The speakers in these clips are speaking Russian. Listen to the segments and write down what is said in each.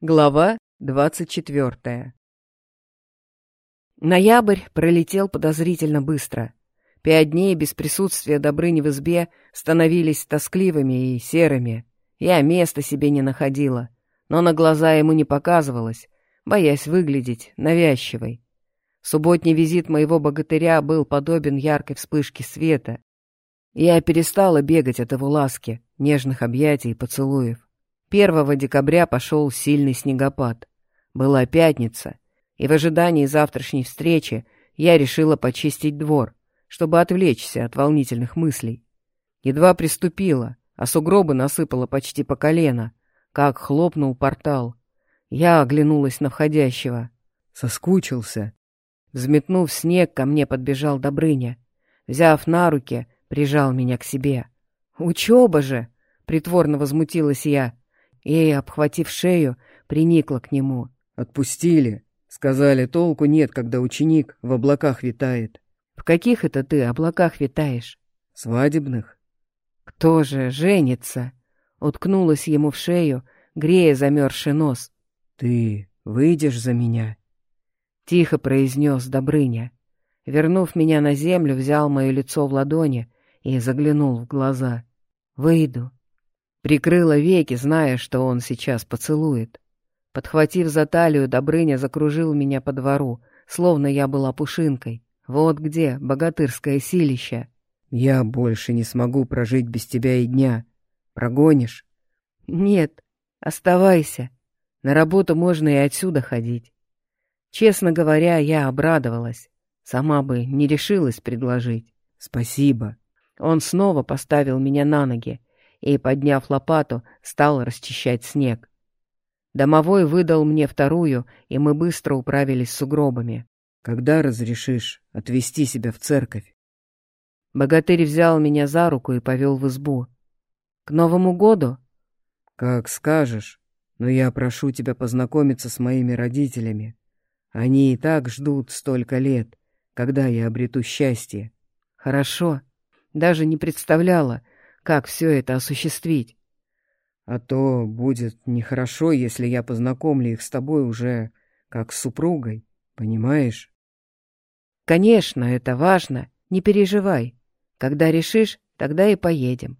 Глава двадцать четвертая Ноябрь пролетел подозрительно быстро. Пять дней без присутствия Добрыни в избе становились тоскливыми и серыми. Я места себе не находила, но на глаза ему не показывалась, боясь выглядеть навязчивой. Субботний визит моего богатыря был подобен яркой вспышке света. Я перестала бегать от его ласки, нежных объятий и поцелуев. Первого декабря пошел сильный снегопад. Была пятница, и в ожидании завтрашней встречи я решила почистить двор, чтобы отвлечься от волнительных мыслей. Едва приступила, а сугробы насыпала почти по колено, как хлопнул портал. Я оглянулась на входящего. Соскучился. Взметнув снег, ко мне подбежал Добрыня. Взяв на руки, прижал меня к себе. «Учеба же!» — притворно возмутилась я. И, обхватив шею, приникла к нему. «Отпустили. Сказали, толку нет, когда ученик в облаках витает». «В каких это ты облаках витаешь?» «Свадебных». «Кто же женится?» Уткнулась ему в шею, грея замерзший нос. «Ты выйдешь за меня?» Тихо произнес Добрыня. Вернув меня на землю, взял мое лицо в ладони и заглянул в глаза. «Выйду», Прикрыла веки, зная, что он сейчас поцелует. Подхватив за талию, Добрыня закружил меня по двору, словно я была пушинкой. Вот где богатырское силище. «Я больше не смогу прожить без тебя и дня. Прогонишь?» «Нет, оставайся. На работу можно и отсюда ходить». Честно говоря, я обрадовалась. Сама бы не решилась предложить. «Спасибо». Он снова поставил меня на ноги, и, подняв лопату, стал расчищать снег. Домовой выдал мне вторую, и мы быстро управились с сугробами. «Когда разрешишь отвезти себя в церковь?» Богатырь взял меня за руку и повел в избу. «К Новому году?» «Как скажешь, но я прошу тебя познакомиться с моими родителями. Они и так ждут столько лет, когда я обрету счастье». «Хорошо. Даже не представляла, как все это осуществить. А то будет нехорошо, если я познакомлю их с тобой уже как с супругой, понимаешь? Конечно, это важно, не переживай. Когда решишь, тогда и поедем.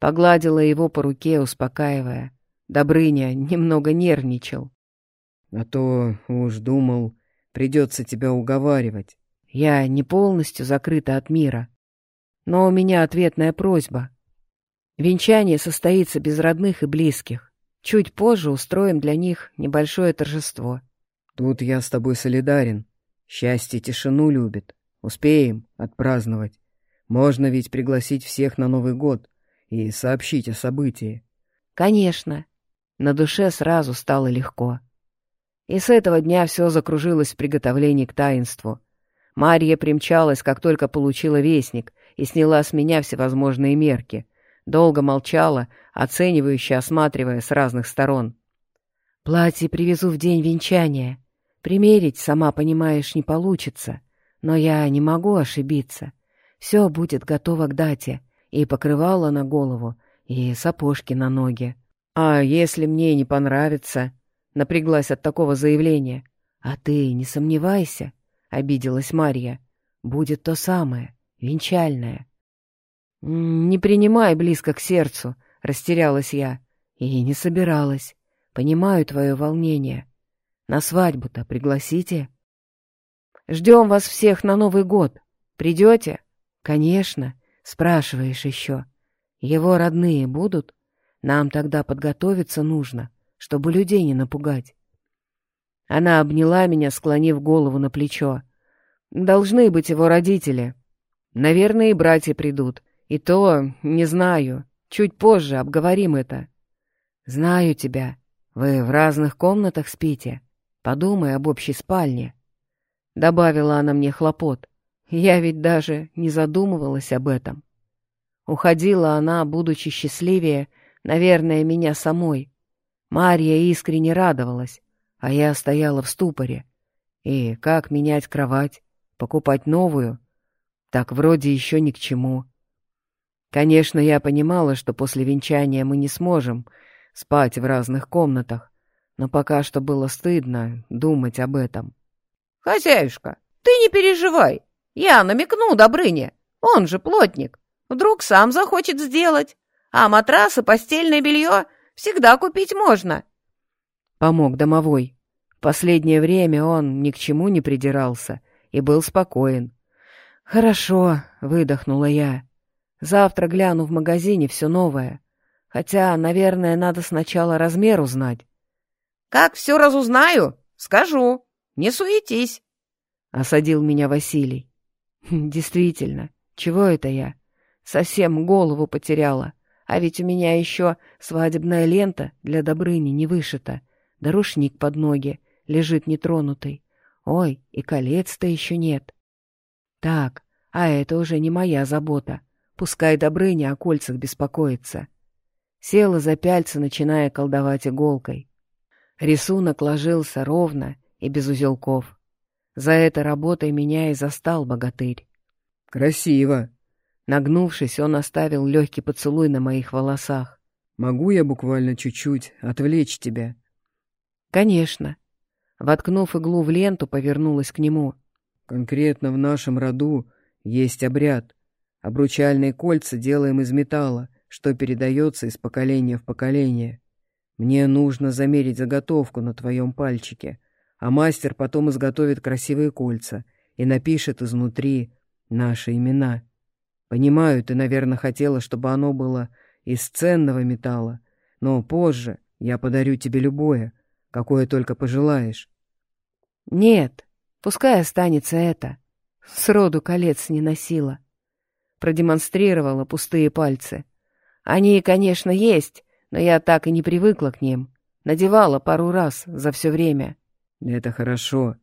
Погладила его по руке, успокаивая. Добрыня немного нервничал. А то уж думал, придется тебя уговаривать. Я не полностью закрыта от мира. Но у меня ответная просьба. Венчание состоится без родных и близких. Чуть позже устроим для них небольшое торжество. Тут я с тобой солидарен. Счастье тишину любит. Успеем отпраздновать. Можно ведь пригласить всех на Новый год и сообщить о событии. Конечно. На душе сразу стало легко. И с этого дня все закружилось в приготовлении к таинству. Марья примчалась, как только получила вестник, и сняла с меня всевозможные мерки. Долго молчала, оценивающе осматривая с разных сторон. «Платье привезу в день венчания. Примерить, сама понимаешь, не получится. Но я не могу ошибиться. Все будет готово к дате. И покрывало на голову, и сапожки на ноги. А если мне не понравится?» Напряглась от такого заявления. «А ты не сомневайся», — обиделась Марья. «Будет то самое, венчальное. «Не принимай близко к сердцу», — растерялась я. «И не собиралась. Понимаю твое волнение. На свадьбу-то пригласите?» «Ждем вас всех на Новый год. Придете?» «Конечно. Спрашиваешь еще. Его родные будут? Нам тогда подготовиться нужно, чтобы людей не напугать». Она обняла меня, склонив голову на плечо. «Должны быть его родители. Наверное, и братья придут. И то, не знаю, чуть позже обговорим это. Знаю тебя. Вы в разных комнатах спите. Подумай об общей спальне. Добавила она мне хлопот. Я ведь даже не задумывалась об этом. Уходила она, будучи счастливее, наверное, меня самой. Марья искренне радовалась, а я стояла в ступоре. И как менять кровать, покупать новую? Так вроде еще ни к чему. Конечно, я понимала, что после венчания мы не сможем спать в разных комнатах, но пока что было стыдно думать об этом. «Хозяюшка, ты не переживай. Я намекну Добрыне. Он же плотник. Вдруг сам захочет сделать. А матрасы, постельное белье всегда купить можно». Помог домовой. В последнее время он ни к чему не придирался и был спокоен. «Хорошо», — выдохнула я. «Завтра гляну в магазине все новое. Хотя, наверное, надо сначала размер узнать». «Как все разузнаю, скажу. Не суетись», — осадил меня Василий. «Действительно, чего это я? Совсем голову потеряла. А ведь у меня еще свадебная лента для Добрыни не вышита, да рушник под ноги лежит нетронутый. Ой, и колец-то еще нет». Так, а это уже не моя забота. Пускай Добрыня о кольцах беспокоится. Села за пяльцы, начиная колдовать иголкой. Рисунок ложился ровно и без узелков. За этой работой меня и застал богатырь. «Красиво!» Нагнувшись, он оставил легкий поцелуй на моих волосах. «Могу я буквально чуть-чуть отвлечь тебя?» «Конечно». Воткнув иглу в ленту, повернулась к нему. Конкретно в нашем роду есть обряд. Обручальные кольца делаем из металла, что передается из поколения в поколение. Мне нужно замерить заготовку на твоем пальчике, а мастер потом изготовит красивые кольца и напишет изнутри наши имена. Понимаю, ты, наверное, хотела, чтобы оно было из ценного металла, но позже я подарю тебе любое, какое только пожелаешь. Нет, Пускай останется это. Сроду колец не носила. Продемонстрировала пустые пальцы. Они, конечно, есть, но я так и не привыкла к ним. Надевала пару раз за все время. Это хорошо.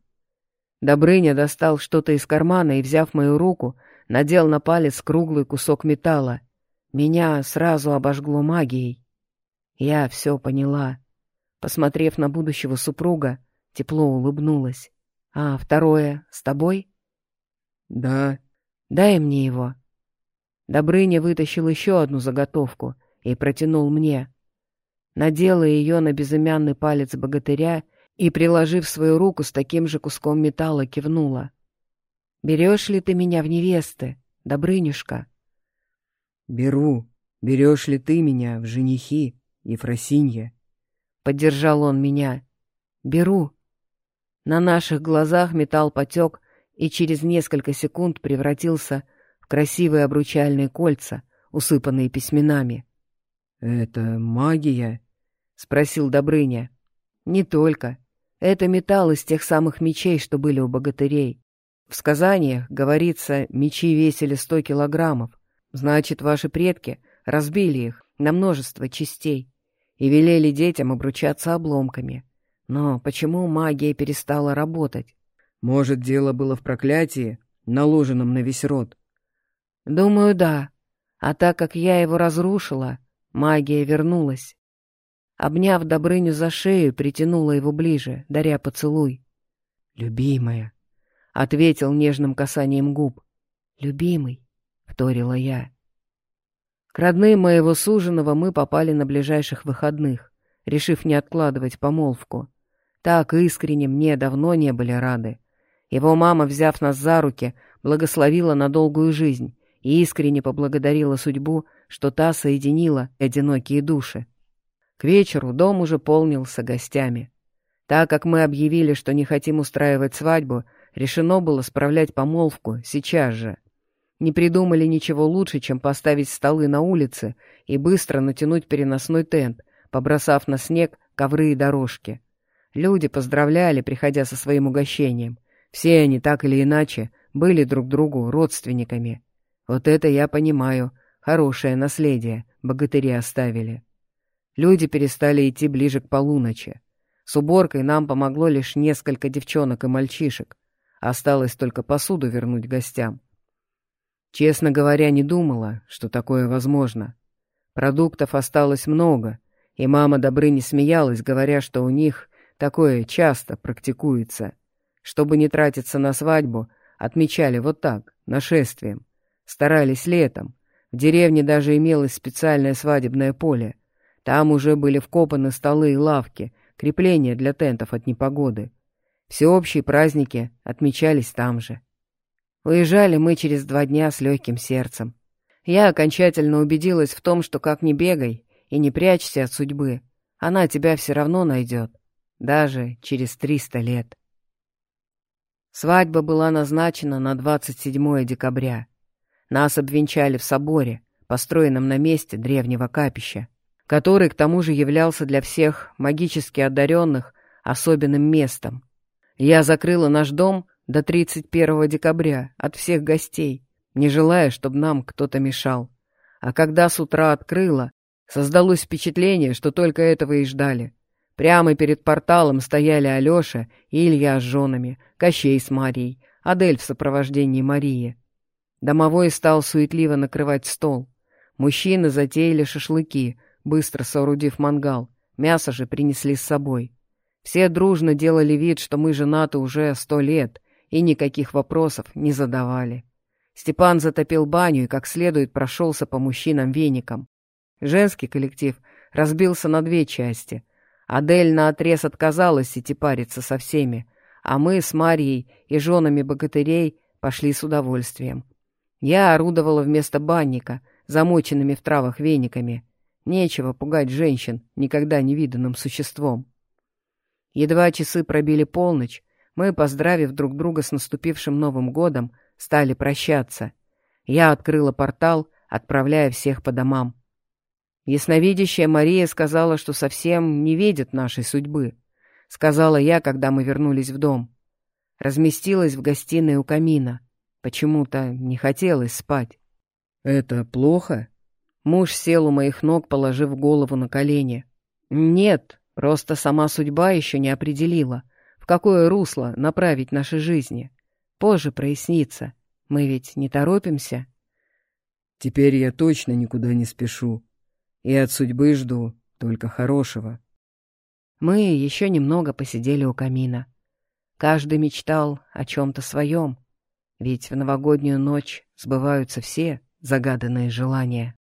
Добрыня достал что-то из кармана и, взяв мою руку, надел на палец круглый кусок металла. Меня сразу обожгло магией. Я все поняла. Посмотрев на будущего супруга, тепло улыбнулась. А второе с тобой? Да. Дай мне его. Добрыня вытащил еще одну заготовку и протянул мне. Надела ее на безымянный палец богатыря и, приложив свою руку с таким же куском металла, кивнула. «Берешь ли ты меня в невесты, Добрынюшка?» «Беру. Берешь ли ты меня в женихи, Ефросинья?» Поддержал он меня. «Беру», на наших глазах металл потек и через несколько секунд превратился в красивые обручальные кольца, усыпанные письменами. — Это магия? — спросил Добрыня. — Не только. Это металл из тех самых мечей, что были у богатырей. В сказаниях, говорится, мечи весили сто килограммов. Значит, ваши предки разбили их на множество частей и велели детям обручаться обломками. Но почему магия перестала работать? Может, дело было в проклятии, наложенном на весь род? Думаю, да. А так как я его разрушила, магия вернулась. Обняв Добрыню за шею, притянула его ближе, даря поцелуй. «Любимая», — ответил нежным касанием губ. «Любимый», — вторила я. К родным моего суженого мы попали на ближайших выходных, решив не откладывать помолвку. Так искренне мне давно не были рады. Его мама, взяв нас за руки, благословила на долгую жизнь и искренне поблагодарила судьбу, что та соединила одинокие души. К вечеру дом уже полнился гостями. Так как мы объявили, что не хотим устраивать свадьбу, решено было справлять помолвку сейчас же. Не придумали ничего лучше, чем поставить столы на улице и быстро натянуть переносной тент, побросав на снег ковры и дорожки. Люди поздравляли, приходя со своим угощением. Все они так или иначе были друг другу родственниками. Вот это я понимаю. Хорошее наследие богатыри оставили. Люди перестали идти ближе к полуночи. С уборкой нам помогло лишь несколько девчонок и мальчишек. Осталось только посуду вернуть гостям. Честно говоря, не думала, что такое возможно. Продуктов осталось много, и мама Добрыни смеялась, говоря, что у них Такое часто практикуется. Чтобы не тратиться на свадьбу, отмечали вот так, нашествием. Старались летом. В деревне даже имелось специальное свадебное поле. Там уже были вкопаны столы и лавки, крепления для тентов от непогоды. Всеобщие праздники отмечались там же. Уезжали мы через два дня с легким сердцем. Я окончательно убедилась в том, что как ни бегай и не прячься от судьбы, она тебя все равно найдет, даже через триста лет. Свадьба была назначена на 27 декабря. Нас обвенчали в соборе, построенном на месте древнего капища, который к тому же являлся для всех магически одаренных особенным местом. Я закрыла наш дом до 31 декабря от всех гостей, не желая, чтобы нам кто-то мешал. А когда с утра открыла, создалось впечатление, что только этого и ждали. Прямо перед порталом стояли Алеша и Илья с женами, Кощей с Марией, Адель в сопровождении Марии. Домовой стал суетливо накрывать стол. Мужчины затеяли шашлыки, быстро соорудив мангал. Мясо же принесли с собой. Все дружно делали вид, что мы женаты уже сто лет, и никаких вопросов не задавали. Степан затопил баню и как следует прошелся по мужчинам веником. Женский коллектив разбился на две части. Адель наотрез отказалась идти париться со всеми, а мы с Марией и женами богатырей пошли с удовольствием. Я орудовала вместо банника, замоченными в травах вениками. Нечего пугать женщин, никогда не виданным существом. Едва часы пробили полночь, мы, поздравив друг друга с наступившим Новым годом, стали прощаться. Я открыла портал, отправляя всех по домам. Ясновидящая Мария сказала, что совсем не видит нашей судьбы. Сказала я, когда мы вернулись в дом. Разместилась в гостиной у камина. Почему-то не хотелось спать. «Это плохо?» Муж сел у моих ног, положив голову на колени. «Нет, просто сама судьба еще не определила, в какое русло направить наши жизни. Позже прояснится. Мы ведь не торопимся. Теперь я точно никуда не спешу. И от судьбы жду только хорошего. Мы еще немного посидели у камина. Каждый мечтал о чем-то своем, ведь в новогоднюю ночь сбываются все загаданные желания.